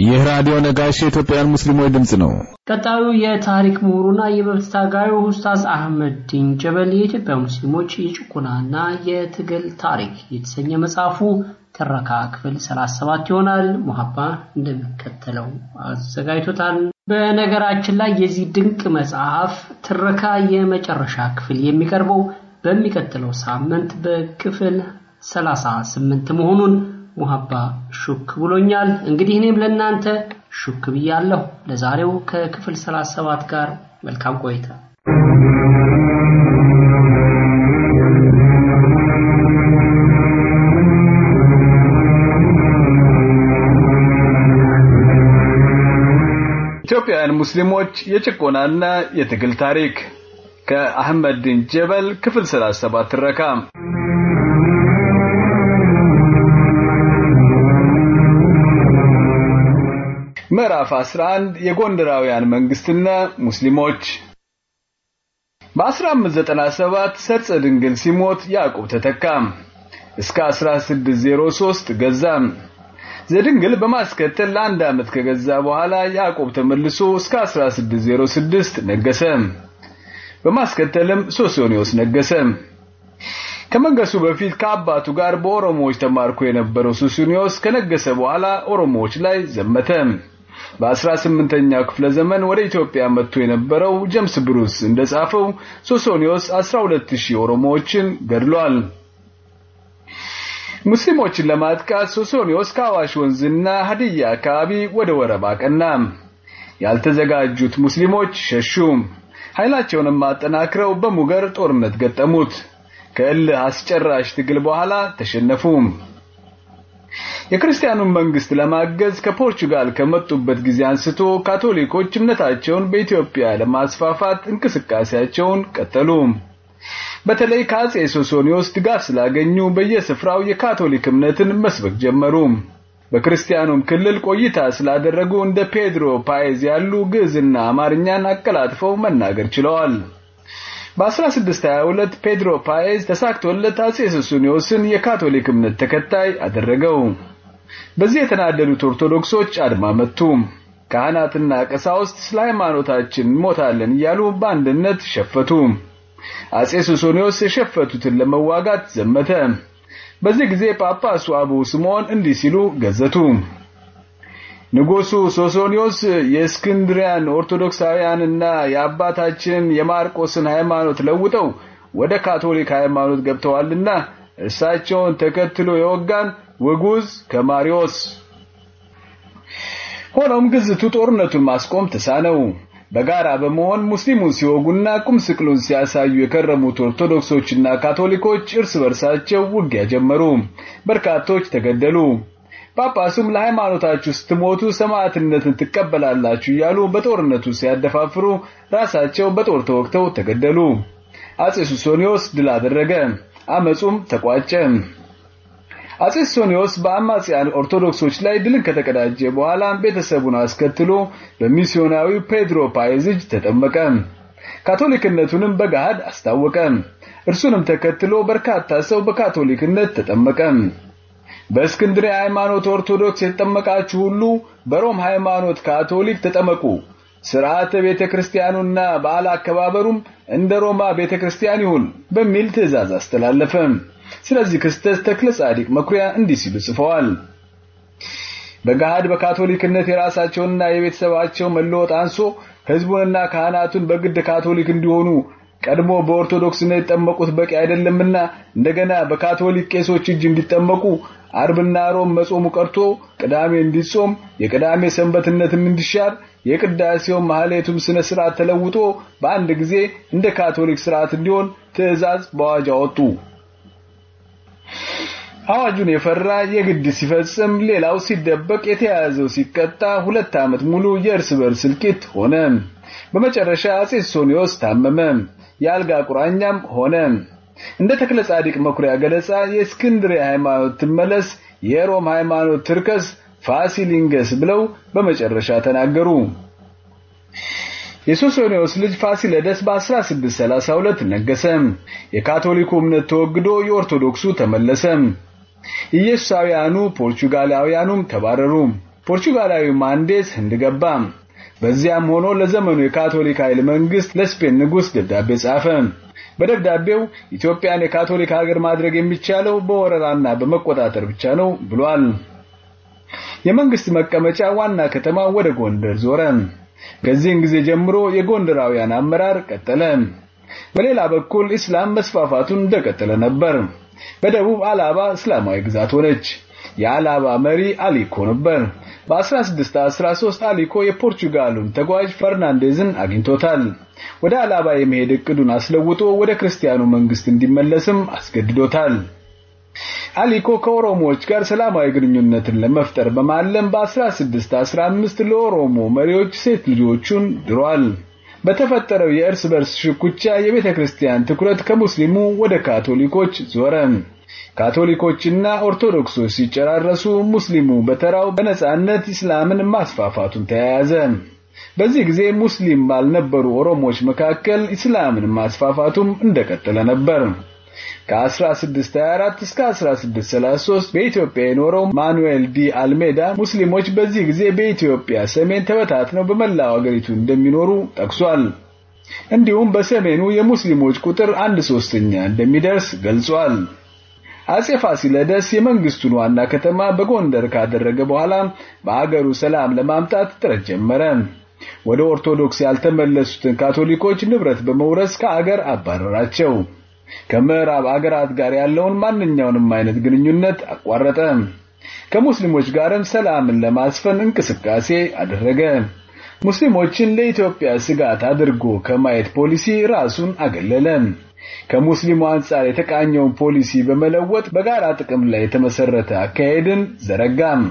ይህ ራዲዮ ነጋሽ የኢትዮጵያውያን ሙስሊሞች ድምፅ ነው። ቀጣዩ የታሪክ ምሁሩና የመብት ታጋዩ ኡስታዝ አህመድ ዲን ጀበል የኢትዮጵያ ሙስሊሞች የጭቆናና የትግል ታሪክ የተሰኘ መጽሐፉ ትረካ ክፍል 37 ይሆናል። ሙሀባ እንደሚከተለው አዘጋጅቶታል። በነገራችን ላይ የዚህ ድንቅ መጽሐፍ ትረካ የመጨረሻ ክፍል የሚቀርበው በሚቀጥለው ሳምንት በክፍል 38 መሆኑን ሙሀባ ሹክ ብሎኛል። እንግዲህ እኔም ለእናንተ ሹክ ብያለሁ። ለዛሬው ከክፍል 37 ጋር መልካም ቆይታ። ኢትዮጵያውያን ሙስሊሞች የጭቆናና የትግል ታሪክ ከአህመድ ዲን ጀበል ክፍል 37 ትረካ ምዕራፍ 11 የጎንደራውያን መንግስትና ሙስሊሞች በ1597 ሰርጸ ድንግል ሲሞት ያዕቆብ ተተካ። እስከ 1603 ገዛ። ዘድንግል በማስከተል ለአንድ ዓመት ከገዛ በኋላ ያዕቆብ ተመልሶ እስከ 1606 ነገሰ። በማስከተልም ሶሶኒዮስ ነገሰ። ከመንገሱ በፊት ከአባቱ ጋር በኦሮሞዎች ተማርኮ የነበረው ሱሱኒዮስ ከነገሰ በኋላ ኦሮሞዎች ላይ ዘመተ። በ18ኛው ክፍለ ዘመን ወደ ኢትዮጵያ መጥቶ የነበረው ጀምስ ብሩስ እንደጻፈው ሶሶኒዮስ 12000 ኦሮሞዎችን ገድሏል። ሙስሊሞችን ለማጥቃት ሶሶኒዮስ ከአዋሽ ወንዝና ሀዲያ አካባቢ ወደ ወረባ አቀና። ያልተዘጋጁት ሙስሊሞች ሸሹ። ኃይላቸውንም አጠናክረው በሙገር ጦርነት ገጠሙት። ከእልህ አስጨራሽ ትግል በኋላ ተሸነፉ። የክርስቲያኑን መንግስት ለማገዝ ከፖርቹጋል ከመጡበት ጊዜ አንስቶ ካቶሊኮች እምነታቸውን በኢትዮጵያ ለማስፋፋት እንቅስቃሴያቸውን ቀጠሉ። በተለይ ከአጼ ሶሶኒዮስ ድጋፍ ስላገኙ በየስፍራው የካቶሊክ እምነትን መስበክ ጀመሩ። በክርስቲያኑም ክልል ቆይታ ስላደረጉ እንደ ፔድሮ ፓይዝ ያሉ ግዕዝና አማርኛን አቀላጥፈው መናገር ችለዋል። በ1622 ፔድሮ ፓይዝ ተሳክቶለት አጼ ሱሱኒዮስን የካቶሊክ እምነት ተከታይ አደረገው። በዚህ የተናደዱት ኦርቶዶክሶች አድማ መቱ። ካህናትና ቀሳውስት ስለ ሃይማኖታችን እንሞታለን እያሉ በአንድነት ሸፈቱ። አጼ ሱሱኒዮስ የሸፈቱትን ለመዋጋት ዘመተ። በዚህ ጊዜ ጳጳሱ አቡነ ስምዖን እንዲህ ሲሉ ገዘቱ። ንጉሱ ሶሶኒዮስ የእስክንድሪያን ኦርቶዶክሳውያንና የአባታችን የማርቆስን ሃይማኖት ለውጠው ወደ ካቶሊክ ሃይማኖት ገብተዋልና እርሳቸውን ተከትሎ የወጋን ውጉዝ ከመ አርዮስ። ሆኖም ግዝቱ ጦርነቱን ማስቆም ተሳነው። በጋራ በመሆን ሙስሊሙን ሲወጉና ቁም ስቅሉን ሲያሳዩ የከረሙት ኦርቶዶክሶችና ካቶሊኮች እርስ በርሳቸው ውጊያ ጀመሩ። በርካቶች ተገደሉ። ጳጳሱም ለሃይማኖታችሁ ስትሞቱ ሰማዕትነትን ትቀበላላችሁ እያሉ በጦርነቱ ሲያደፋፍሩ ራሳቸው በጦር ተወግተው ተገደሉ። አጼ ሱሶኒዮስ ድል አደረገ። አመጹም ተቋጨ። አጼ ሱሶኒዮስ በአማጽያን ኦርቶዶክሶች ላይ ድልን ከተቀዳጀ በኋላ ቤተሰቡን አስከትሎ በሚስዮናዊው ፔድሮ ፓይዝ እጅ ተጠመቀ። ካቶሊክነቱንም በገሃድ አስታወቀ። እርሱንም ተከትሎ በርካታ ሰው በካቶሊክነት ተጠመቀ። በእስክንድርያ ሃይማኖት ኦርቶዶክስ የተጠመቃችሁ ሁሉ በሮም ሃይማኖት ካቶሊክ ተጠመቁ። ስርዓተ ቤተክርስቲያኑና በዓል አከባበሩም እንደ ሮማ ቤተክርስቲያን ይሁን በሚል ትእዛዝ አስተላለፈ። ስለዚህ ክስተት ተክለ ጻዲቅ መኩሪያ እንዲህ ሲሉ ጽፈዋል። በገሃድ በካቶሊክነት የራሳቸውንና የቤተሰባቸው መለወጥ አንሶ ህዝቡንና ካህናቱን በግድ ካቶሊክ እንዲሆኑ ቀድሞ በኦርቶዶክስነት የተጠመቁት በቂ አይደለምና እንደገና በካቶሊክ ቄሶች እጅ እንዲጠመቁ አርብና ሮም መጾሙ ቀርቶ ቅዳሜ እንዲጾም የቅዳሜ ሰንበትነትም እንዲሻር የቅዳሴው ማህሌቱም ስነ ስርዓት ተለውጦ በአንድ ጊዜ እንደ ካቶሊክ ስርዓት እንዲሆን ትእዛዝ በአዋጅ አወጡ። አዋጁን የፈራ የግድ ሲፈጽም ሌላው ሲደበቅ የተያያዘው ሲቀጣ ሁለት ዓመት ሙሉ የእርስ በርስ እልቂት ሆነ። በመጨረሻ አጼ ሶሶኒዮስ ታመመ። የአልጋ ቁራኛም ሆነ። እንደ ተክለ ጻዲቅ መኩሪያ ገለጻ የእስክንድርያ ሃይማኖት ትመለስ፣ የሮም ሃይማኖት ትርከስ፣ ፋሲል ብለው በመጨረሻ ተናገሩ። የሶሶኒዮስ ልጅ ፋሲለደስ በ1632 ነገሰ። የካቶሊኩ እምነት ተወግዶ የኦርቶዶክሱ ተመለሰ። ኢየሱሳውያኑ ፖርቹጋላውያኑም ተባረሩ። ፖርቹጋላዊ ማንዴስ ህንድ ገባ። በዚያም ሆኖ ለዘመኑ የካቶሊክ ኃይል መንግስት ለስፔን ንጉስ ደብዳቤ ጻፈ። በደብዳቤው ኢትዮጵያን የካቶሊክ ሀገር ማድረግ የሚቻለው በወረራና በመቆጣጠር ብቻ ነው ብሏል። የመንግስት መቀመጫ ዋና ከተማ ወደ ጎንደር ዞረ። ከዚህን ጊዜ ጀምሮ የጎንደራውያን አመራር ቀጠለ። በሌላ በኩል እስላም መስፋፋቱን እንደቀጠለ ነበር። በደቡብ አላባ እስላማዊ ግዛት ሆነች። የአላባ መሪ አሊኮ ነበር። በ1613 አሊኮ የፖርቹጋሉን ተጓዥ ፈርናንዴዝን አግኝቶታል። ወደ አላባ የመሄድ እቅዱን አስለውጦ ወደ ክርስቲያኑ መንግስት እንዲመለስም አስገድዶታል። አሊኮ ከኦሮሞዎች ጋር ሰላማዊ ግንኙነትን ለመፍጠር በማለም በ1615 ለኦሮሞ መሪዎች ሴት ልጆቹን ድሯል። በተፈጠረው የእርስ በርስ ሽኩቻ የቤተ ክርስቲያን ትኩረት ከሙስሊሙ ወደ ካቶሊኮች ዞረ። ካቶሊኮችና ኦርቶዶክሶች ሲጨራረሱ ሙስሊሙ በተራው በነጻነት እስላምን ማስፋፋቱን ተያያዘ። በዚህ ጊዜ ሙስሊም ባልነበሩ ኦሮሞዎች መካከል እስላምን ማስፋፋቱም እንደቀጠለ ነበር። ከ1624 እስከ 1633 በኢትዮጵያ የኖረው ማኑኤል ዲ አልሜዳ ሙስሊሞች በዚህ ጊዜ በኢትዮጵያ ሰሜን ተበታትነው በመላው አገሪቱ እንደሚኖሩ ጠቅሷል። እንዲሁም በሰሜኑ የሙስሊሞች ቁጥር አንድ ሶስተኛ እንደሚደርስ ገልጿል። አጼ ፋሲለደስ የመንግስቱን ዋና ከተማ በጎንደር ካደረገ በኋላ በአገሩ ሰላም ለማምጣት ጥረት ጀመረ። ወደ ኦርቶዶክስ ያልተመለሱትን ካቶሊኮች ንብረት በመውረስ ከአገር አባረራቸው። ከምዕራብ አገራት ጋር ያለውን ማንኛውንም አይነት ግንኙነት አቋረጠ። ከሙስሊሞች ጋርም ሰላምን ለማስፈን እንቅስቃሴ አደረገ። ሙስሊሞችን ለኢትዮጵያ ስጋት አድርጎ ከማየት ፖሊሲ ራሱን አገለለ። ከሙስሊሙ አንጻር የተቃኘውን ፖሊሲ በመለወጥ በጋራ ጥቅም ላይ የተመሰረተ አካሄድን ዘረጋም።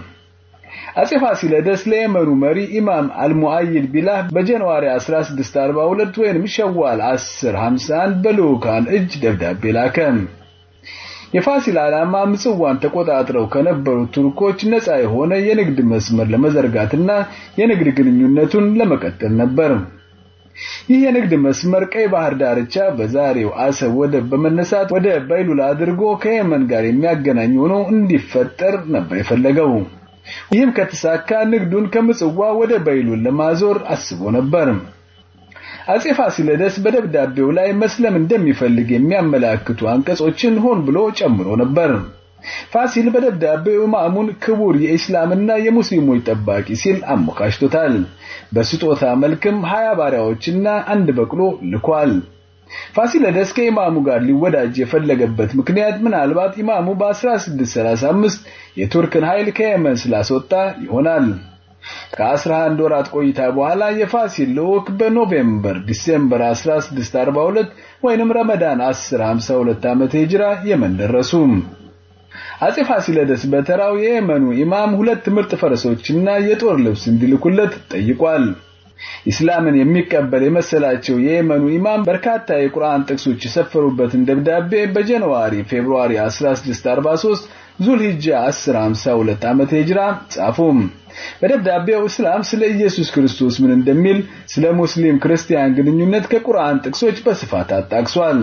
አጼ ፋሲለደስ ለየመኑ መሪ ኢማም አልሙአይድ ቢላህ በጃንዋሪ 1642 ወይም ሸዋል 1051 በልዑካን እጅ ደብዳቤ ላከ። የፋሲል ዓላማ ምጽዋን ተቆጣጥረው ከነበሩት ቱርኮች ነፃ የሆነ የንግድ መስመር ለመዘርጋትና የንግድ ግንኙነቱን ለመቀጠል ነበር። ይህ የንግድ መስመር ቀይ ባህር ዳርቻ በዛሬው አሰብ ወደብ በመነሳት ወደ በይሉላ አድርጎ ከየመን ጋር የሚያገናኝ ሆኖ እንዲፈጠር ነበር የፈለገው። ይህም ከተሳካ ንግዱን ከምጽዋ ወደ በይሉል ለማዞር አስቦ ነበር። አጼ ፋሲለደስ በደብዳቤው ላይ መስለም እንደሚፈልግ የሚያመላክቱ አንቀጾችን ሆን ብሎ ጨምሮ ነበር። ፋሲል በደብዳቤው ኢማሙን ክቡር የኢስላምና የሙስሊሞች ጠባቂ ሲል አሞካሽቶታል። በስጦታ መልክም ሀያ ባሪያዎችና አንድ በቅሎ ልኳል። ፋሲለደስ ከኢማሙ ጋር ሊወዳጅ የፈለገበት ምክንያት ምናልባት ኢማሙ በ1635 የቱርክን ኃይል ከየመን ስላስወጣ ይሆናል። ከ11 ወራት ቆይታ በኋላ የፋሲል ልዑክ በኖቬምበር ዲሴምበር 1642 ወይንም ረመዳን 1052 ዓመተ ሂጅራ የመን ደረሱ። አጼ ፋሲለደስ በተራው የየመኑ ኢማም ሁለት ምርጥ ፈረሶችና የጦር ልብስ እንዲልኩለት ጠይቋል። ኢስላምን የሚቀበል የመሰላቸው የየመኑ ኢማም በርካታ የቁርአን ጥቅሶች የሰፈሩበትን ደብዳቤ በጃንዋሪ ፌብሩዋሪ 1643 ዙልሂጃ 1052 ዓመተ ሂጅራ ጻፉ። በደብዳቤው እስላም ስለ ኢየሱስ ክርስቶስ ምን እንደሚል ስለ ሙስሊም ክርስቲያን ግንኙነት ከቁርአን ጥቅሶች በስፋት አጣቅሷል።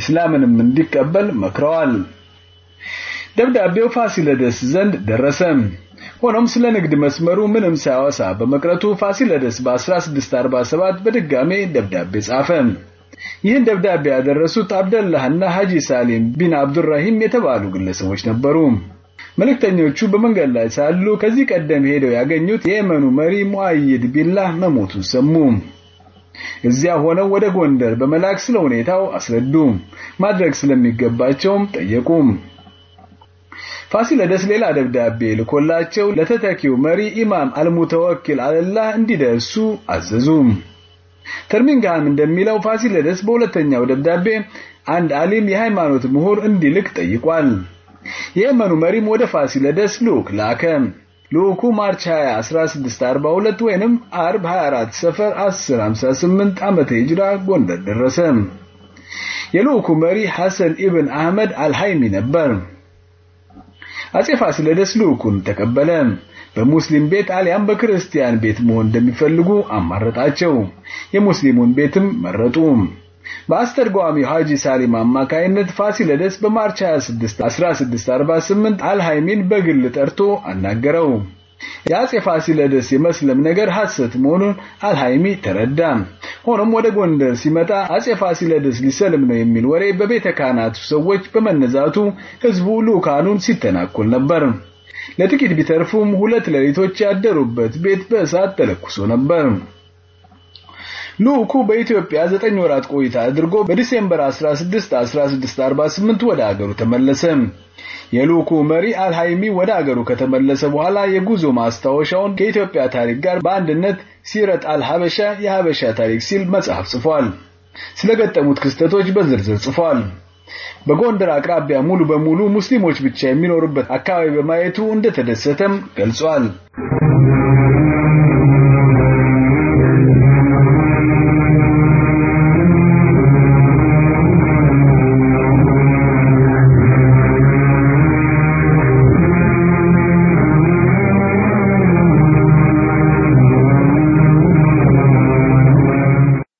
ኢስላምንም እንዲቀበል መክረዋል። ደብዳቤው ፋሲለደስ ዘንድ ደረሰ። ሆኖም ስለ ንግድ መስመሩ ምንም ሳያወሳ በመቅረቱ ፋሲለደስ በ1647 በድጋሜ ደብዳቤ ጻፈ። ይህን ደብዳቤ ያደረሱት አብደላህና ሐጂ ሳሊም ቢን አብዱራሂም የተባሉ ግለሰቦች ነበሩ። መልእክተኞቹ በመንገድ ላይ ሳሉ ከዚህ ቀደም ሄደው ያገኙት የየመኑ መሪ ሙአይድ ቢላህ መሞቱን ሰሙ። እዚያ ሆነው ወደ ጎንደር በመላክ ስለ ሁኔታው አስረዱ። ማድረግ ስለሚገባቸውም ጠየቁ። ፋሲለደስ ሌላ ደብዳቤ ልኮላቸው ለተተኪው መሪ ኢማም አልሙተወኪል አለላህ እንዲደርሱ አዘዙ። ተርሚንግሃም እንደሚለው ፋሲለደስ በሁለተኛው ደብዳቤ አንድ አሊም የሃይማኖት ምሁር እንዲልክ ጠይቋል። የየመኑ መሪም ወደ ፋሲለደስ ልዑክ ላከ። ልዑኩ ማርች 20 1642 ወይንም አርብ 24 ሰፈር 1058 ዓመተ ሂጅራ ጎንደር ደረሰ። የልዑኩ መሪ ሐሰን ኢብን አህመድ አልሃይሚ ነበር። አጼ ፋሲለደስ ልዑኩን ተቀበለ። በሙስሊም ቤት አሊያም በክርስቲያን ቤት መሆን እንደሚፈልጉ አማረጣቸው። የሙስሊሙን ቤትም መረጡ። በአስተርጓሚው ሐጂ ሳሊም አማካይነት ፋሲለደስ በማርች 26 1648 አልሃይሚን በግል ጠርቶ አናገረው። የአጼ ፋሲለደስ የመስለም ነገር ሐሰት መሆኑን አልሃይሚ ተረዳ። ሆኖም ወደ ጎንደር ሲመጣ አጼ ፋሲለደስ ሊሰልም ነው የሚል ወሬ በቤተ ካህናቱ ሰዎች በመነዛቱ ህዝቡ ልኡካኑን ሲተናኮል ነበር። ለጥቂት ቢተርፉም ሁለት ሌሊቶች ያደሩበት ቤት በእሳት ተለኩሶ ነበር። ልኡኩ በኢትዮጵያ ዘጠኝ ወራት ቆይታ አድርጎ በዲሴምበር 16 1648 ወደ አገሩ ተመለሰ። የልኡኩ መሪ አልሃይሚ ወደ አገሩ ከተመለሰ በኋላ የጉዞ ማስታወሻውን ከኢትዮጵያ ታሪክ ጋር በአንድነት ሲረት አልሐበሻ የሐበሻ ታሪክ ሲል መጽሐፍ ጽፏል። ስለገጠሙት ክስተቶች በዝርዝር ጽፏል። በጎንደር አቅራቢያ ሙሉ በሙሉ ሙስሊሞች ብቻ የሚኖሩበት አካባቢ በማየቱ እንደተደሰተም ገልጿል።